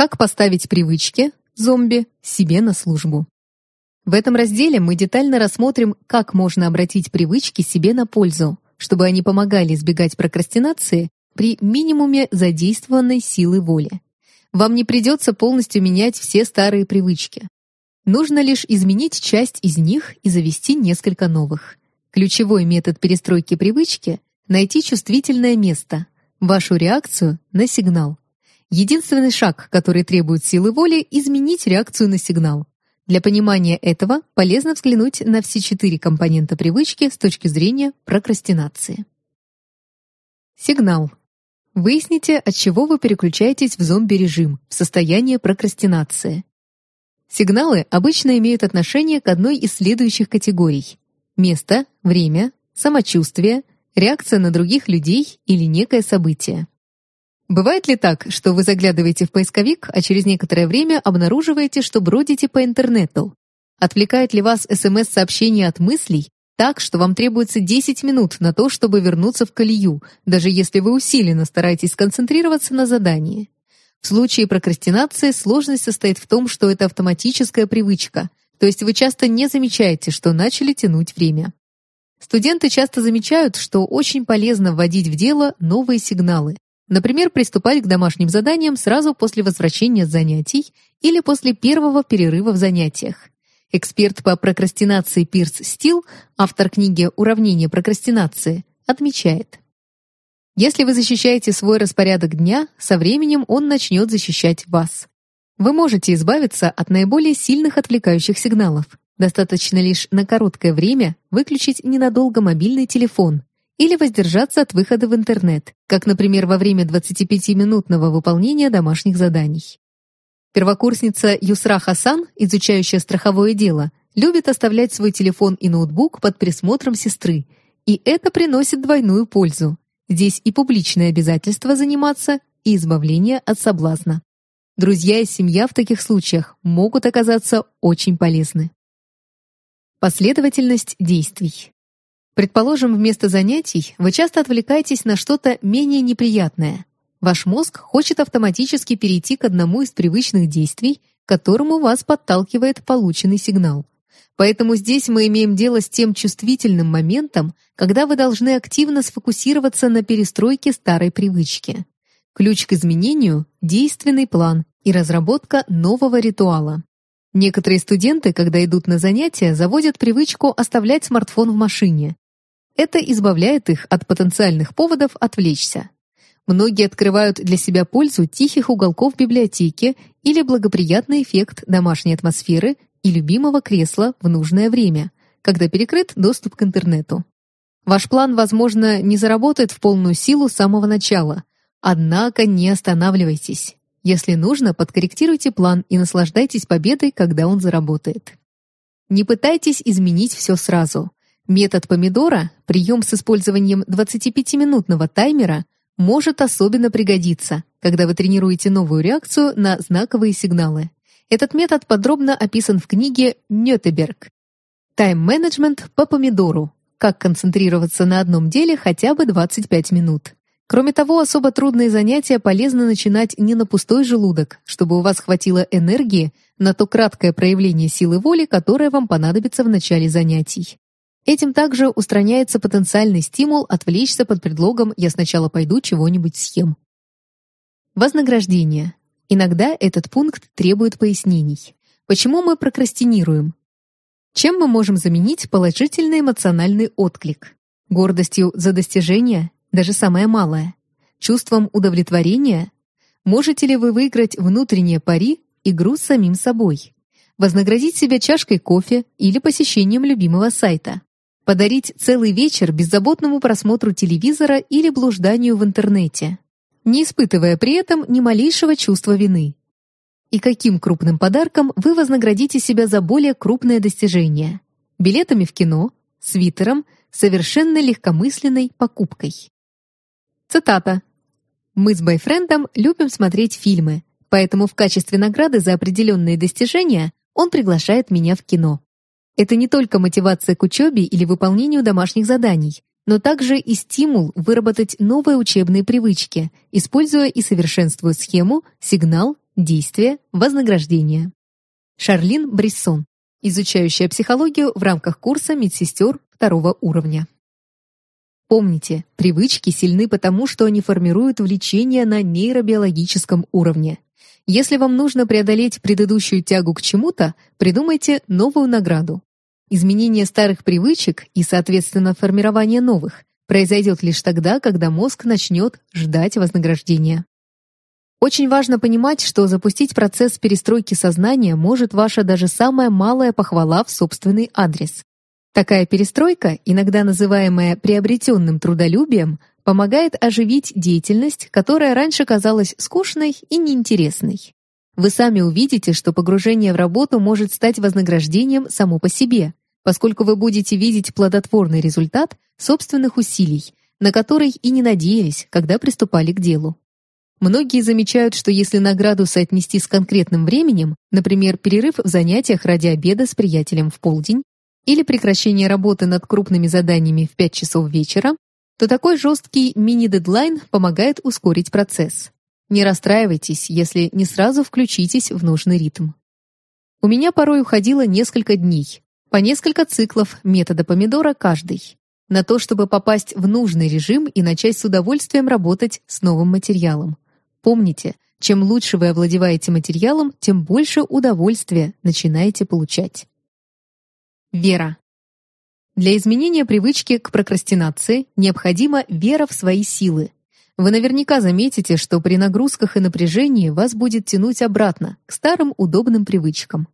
Как поставить привычки, зомби, себе на службу. В этом разделе мы детально рассмотрим, как можно обратить привычки себе на пользу, чтобы они помогали избегать прокрастинации при минимуме задействованной силы воли. Вам не придется полностью менять все старые привычки. Нужно лишь изменить часть из них и завести несколько новых. Ключевой метод перестройки привычки — найти чувствительное место, вашу реакцию на сигнал. Единственный шаг, который требует силы воли — изменить реакцию на сигнал. Для понимания этого полезно взглянуть на все четыре компонента привычки с точки зрения прокрастинации. Сигнал. Выясните, от чего вы переключаетесь в зомби-режим, в состояние прокрастинации. Сигналы обычно имеют отношение к одной из следующих категорий. Место, время, самочувствие, реакция на других людей или некое событие. Бывает ли так, что вы заглядываете в поисковик, а через некоторое время обнаруживаете, что бродите по интернету? Отвлекает ли вас СМС-сообщение от мыслей так, что вам требуется 10 минут на то, чтобы вернуться в колею, даже если вы усиленно стараетесь сконцентрироваться на задании? В случае прокрастинации сложность состоит в том, что это автоматическая привычка, то есть вы часто не замечаете, что начали тянуть время. Студенты часто замечают, что очень полезно вводить в дело новые сигналы, Например, приступать к домашним заданиям сразу после возвращения с занятий или после первого перерыва в занятиях. Эксперт по прокрастинации Пирс Стил, автор книги «Уравнение прокрастинации», отмечает. Если вы защищаете свой распорядок дня, со временем он начнет защищать вас. Вы можете избавиться от наиболее сильных отвлекающих сигналов. Достаточно лишь на короткое время выключить ненадолго мобильный телефон, или воздержаться от выхода в интернет, как, например, во время 25-минутного выполнения домашних заданий. Первокурсница Юсра Хасан, изучающая страховое дело, любит оставлять свой телефон и ноутбук под присмотром сестры, и это приносит двойную пользу. Здесь и публичное обязательство заниматься, и избавление от соблазна. Друзья и семья в таких случаях могут оказаться очень полезны. Последовательность действий. Предположим, вместо занятий вы часто отвлекаетесь на что-то менее неприятное. Ваш мозг хочет автоматически перейти к одному из привычных действий, к которому вас подталкивает полученный сигнал. Поэтому здесь мы имеем дело с тем чувствительным моментом, когда вы должны активно сфокусироваться на перестройке старой привычки. Ключ к изменению — действенный план и разработка нового ритуала. Некоторые студенты, когда идут на занятия, заводят привычку оставлять смартфон в машине. Это избавляет их от потенциальных поводов отвлечься. Многие открывают для себя пользу тихих уголков библиотеки или благоприятный эффект домашней атмосферы и любимого кресла в нужное время, когда перекрыт доступ к интернету. Ваш план, возможно, не заработает в полную силу с самого начала, однако не останавливайтесь. Если нужно, подкорректируйте план и наслаждайтесь победой, когда он заработает. Не пытайтесь изменить все сразу. Метод помидора, прием с использованием 25-минутного таймера, может особенно пригодиться, когда вы тренируете новую реакцию на знаковые сигналы. Этот метод подробно описан в книге Нётеберг «Тайм-менеджмент по помидору. Как концентрироваться на одном деле хотя бы 25 минут». Кроме того, особо трудные занятия полезно начинать не на пустой желудок, чтобы у вас хватило энергии на то краткое проявление силы воли, которое вам понадобится в начале занятий. Этим также устраняется потенциальный стимул отвлечься под предлогом «я сначала пойду чего-нибудь съем». Вознаграждение. Иногда этот пункт требует пояснений. Почему мы прокрастинируем? Чем мы можем заменить положительный эмоциональный отклик? Гордостью за достижение, даже самое малое? Чувством удовлетворения? Можете ли вы выиграть внутреннее пари, игру с самим собой? Вознаградить себя чашкой кофе или посещением любимого сайта? Подарить целый вечер беззаботному просмотру телевизора или блужданию в интернете, не испытывая при этом ни малейшего чувства вины. И каким крупным подарком вы вознаградите себя за более крупное достижение? Билетами в кино, свитером, совершенно легкомысленной покупкой. Цитата. «Мы с бойфрендом любим смотреть фильмы, поэтому в качестве награды за определенные достижения он приглашает меня в кино. Это не только мотивация к учебе или выполнению домашних заданий, но также и стимул выработать новые учебные привычки, используя и совершенствуя схему, сигнал, действие, вознаграждение. Шарлин Бриссон, изучающая психологию в рамках курса медсестер второго уровня. Помните, привычки сильны потому, что они формируют влечение на нейробиологическом уровне. Если вам нужно преодолеть предыдущую тягу к чему-то, придумайте новую награду. Изменение старых привычек и, соответственно, формирование новых произойдет лишь тогда, когда мозг начнет ждать вознаграждения. Очень важно понимать, что запустить процесс перестройки сознания может ваша даже самая малая похвала в собственный адрес. Такая перестройка, иногда называемая приобретенным трудолюбием, помогает оживить деятельность, которая раньше казалась скучной и неинтересной. Вы сами увидите, что погружение в работу может стать вознаграждением само по себе, поскольку вы будете видеть плодотворный результат собственных усилий, на который и не надеялись, когда приступали к делу. Многие замечают, что если награду соотнести с конкретным временем, например, перерыв в занятиях ради обеда с приятелем в полдень или прекращение работы над крупными заданиями в 5 часов вечера, то такой жесткий мини-дедлайн помогает ускорить процесс. Не расстраивайтесь, если не сразу включитесь в нужный ритм. У меня порой уходило несколько дней, по несколько циклов метода помидора каждый, на то, чтобы попасть в нужный режим и начать с удовольствием работать с новым материалом. Помните, чем лучше вы овладеваете материалом, тем больше удовольствия начинаете получать. Вера. Для изменения привычки к прокрастинации необходима вера в свои силы. Вы наверняка заметите, что при нагрузках и напряжении вас будет тянуть обратно, к старым удобным привычкам.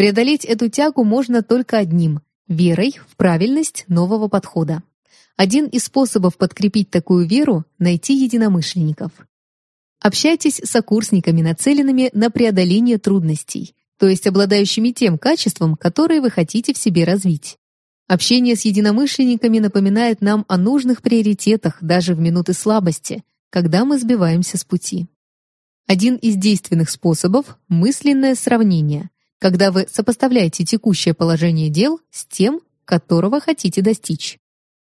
Преодолеть эту тягу можно только одним — верой в правильность нового подхода. Один из способов подкрепить такую веру — найти единомышленников. Общайтесь с сокурсниками, нацеленными на преодоление трудностей, то есть обладающими тем качеством, которое вы хотите в себе развить. Общение с единомышленниками напоминает нам о нужных приоритетах даже в минуты слабости, когда мы сбиваемся с пути. Один из действенных способов — мысленное сравнение, когда вы сопоставляете текущее положение дел с тем, которого хотите достичь.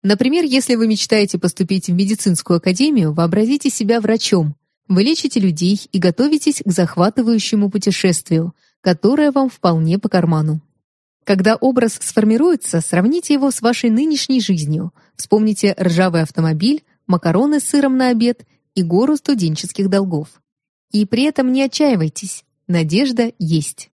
Например, если вы мечтаете поступить в медицинскую академию, вообразите себя врачом. Вы лечите людей и готовитесь к захватывающему путешествию, которое вам вполне по карману. Когда образ сформируется, сравните его с вашей нынешней жизнью. Вспомните ржавый автомобиль, макароны с сыром на обед и гору студенческих долгов. И при этом не отчаивайтесь, надежда есть.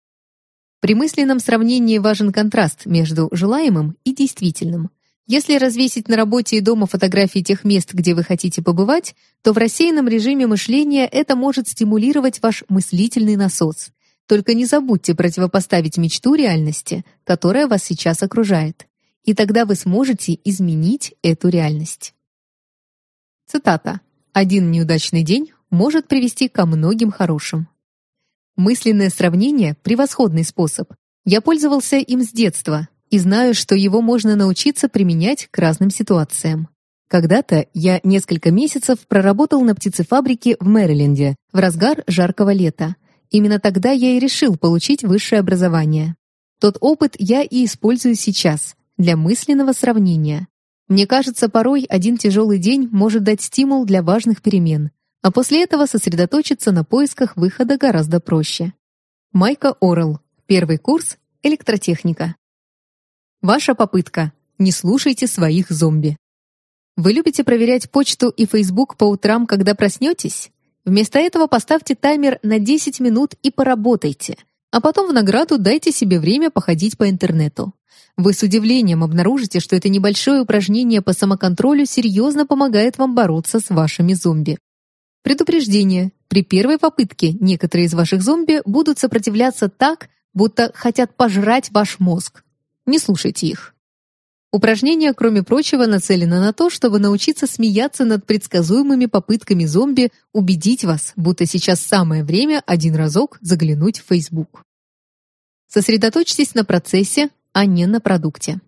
При мысленном сравнении важен контраст между желаемым и действительным. Если развесить на работе и дома фотографии тех мест, где вы хотите побывать, то в рассеянном режиме мышления это может стимулировать ваш мыслительный насос. Только не забудьте противопоставить мечту реальности, которая вас сейчас окружает. И тогда вы сможете изменить эту реальность. Цитата. «Один неудачный день может привести ко многим хорошим». Мысленное сравнение — превосходный способ. Я пользовался им с детства и знаю, что его можно научиться применять к разным ситуациям. Когда-то я несколько месяцев проработал на птицефабрике в Мэриленде в разгар жаркого лета. Именно тогда я и решил получить высшее образование. Тот опыт я и использую сейчас для мысленного сравнения. Мне кажется, порой один тяжелый день может дать стимул для важных перемен, а после этого сосредоточиться на поисках выхода гораздо проще. Майка Орел. Первый курс «Электротехника». Ваша попытка. Не слушайте своих зомби. Вы любите проверять почту и Facebook по утрам, когда проснетесь? Вместо этого поставьте таймер на 10 минут и поработайте, а потом в награду дайте себе время походить по интернету. Вы с удивлением обнаружите, что это небольшое упражнение по самоконтролю серьезно помогает вам бороться с вашими зомби. Предупреждение. При первой попытке некоторые из ваших зомби будут сопротивляться так, будто хотят пожрать ваш мозг. Не слушайте их. Упражнение, кроме прочего, нацелено на то, чтобы научиться смеяться над предсказуемыми попытками зомби убедить вас, будто сейчас самое время один разок заглянуть в Facebook. Сосредоточьтесь на процессе, а не на продукте.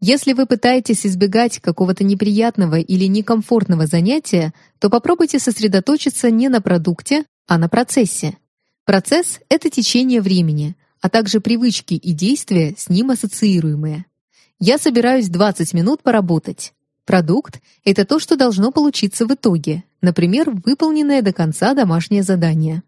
Если вы пытаетесь избегать какого-то неприятного или некомфортного занятия, то попробуйте сосредоточиться не на продукте, а на процессе. Процесс — это течение времени, а также привычки и действия, с ним ассоциируемые. Я собираюсь 20 минут поработать. Продукт — это то, что должно получиться в итоге, например, выполненное до конца домашнее задание.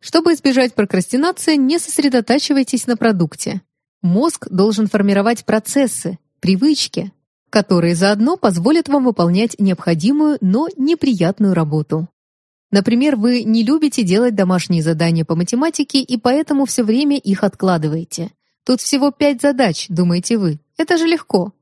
Чтобы избежать прокрастинации, не сосредотачивайтесь на продукте. Мозг должен формировать процессы, привычки, которые заодно позволят вам выполнять необходимую, но неприятную работу. Например, вы не любите делать домашние задания по математике и поэтому все время их откладываете. Тут всего пять задач, думаете вы. Это же легко.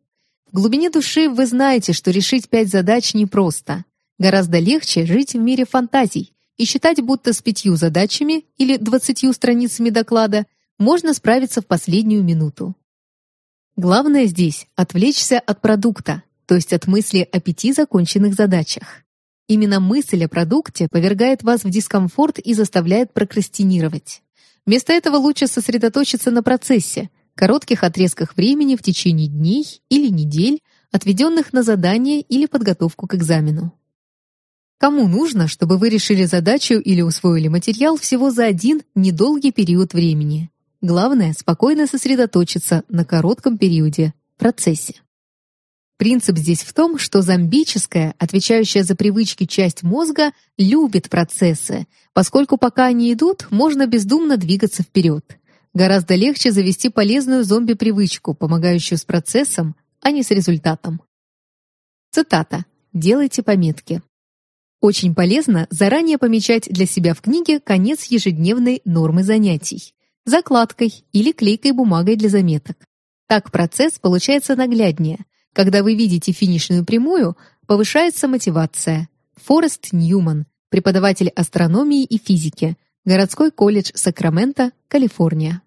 В глубине души вы знаете, что решить пять задач непросто. Гораздо легче жить в мире фантазий и считать, будто с пятью задачами или двадцатью страницами доклада можно справиться в последнюю минуту. Главное здесь — отвлечься от продукта, то есть от мысли о пяти законченных задачах. Именно мысль о продукте повергает вас в дискомфорт и заставляет прокрастинировать. Вместо этого лучше сосредоточиться на процессе, коротких отрезках времени в течение дней или недель, отведенных на задание или подготовку к экзамену. Кому нужно, чтобы вы решили задачу или усвоили материал всего за один недолгий период времени? Главное — спокойно сосредоточиться на коротком периоде, процессе. Принцип здесь в том, что зомбическая, отвечающая за привычки часть мозга, любит процессы, поскольку пока они идут, можно бездумно двигаться вперед. Гораздо легче завести полезную зомби-привычку, помогающую с процессом, а не с результатом. Цитата. Делайте пометки. Очень полезно заранее помечать для себя в книге конец ежедневной нормы занятий закладкой или клейкой бумагой для заметок. Так процесс получается нагляднее. Когда вы видите финишную прямую, повышается мотивация. Форест Ньюман, преподаватель астрономии и физики, городской колледж Сакраменто, Калифорния.